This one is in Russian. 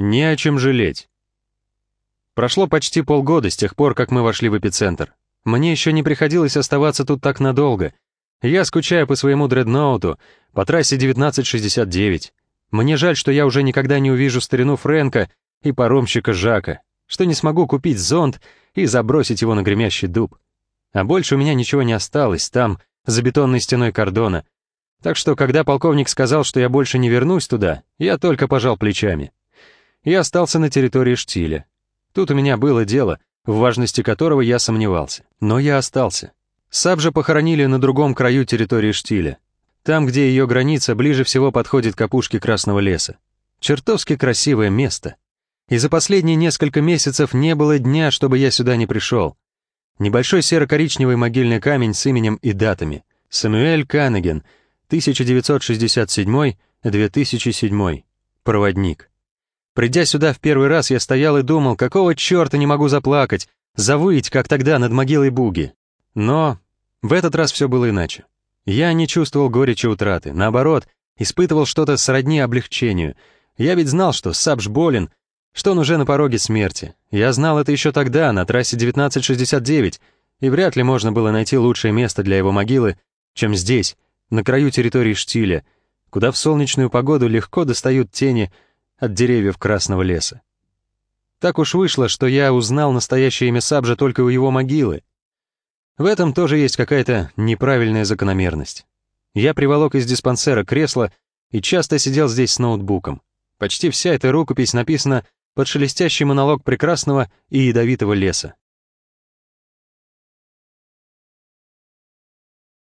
Не о чем жалеть. Прошло почти полгода с тех пор, как мы вошли в эпицентр. Мне еще не приходилось оставаться тут так надолго. Я скучаю по своему дредноуту, по трассе 1969. Мне жаль, что я уже никогда не увижу старину Фрэнка и паромщика Жака, что не смогу купить зонт и забросить его на гремящий дуб. А больше у меня ничего не осталось там, за бетонной стеной кордона. Так что, когда полковник сказал, что я больше не вернусь туда, я только пожал плечами. Я остался на территории Штиля. Тут у меня было дело, в важности которого я сомневался. Но я остался. Саб же похоронили на другом краю территории Штиля. Там, где ее граница ближе всего подходит к опушке Красного леса. Чертовски красивое место. И за последние несколько месяцев не было дня, чтобы я сюда не пришел. Небольшой серо-коричневый могильный камень с именем и датами. Самуэль Каннеген, 1967-2007. Проводник. Придя сюда в первый раз, я стоял и думал, какого черта не могу заплакать, завыть, как тогда над могилой Буги. Но в этот раз все было иначе. Я не чувствовал горечи утраты, наоборот, испытывал что-то сродни облегчению. Я ведь знал, что Сабж болен, что он уже на пороге смерти. Я знал это еще тогда, на трассе 1969, и вряд ли можно было найти лучшее место для его могилы, чем здесь, на краю территории Штиля, куда в солнечную погоду легко достают тени от деревьев Красного леса. Так уж вышло, что я узнал настоящее имя Сабжа только у его могилы. В этом тоже есть какая-то неправильная закономерность. Я приволок из диспансера кресло и часто сидел здесь с ноутбуком. Почти вся эта рукопись написана под шелестящий монолог прекрасного и ядовитого леса.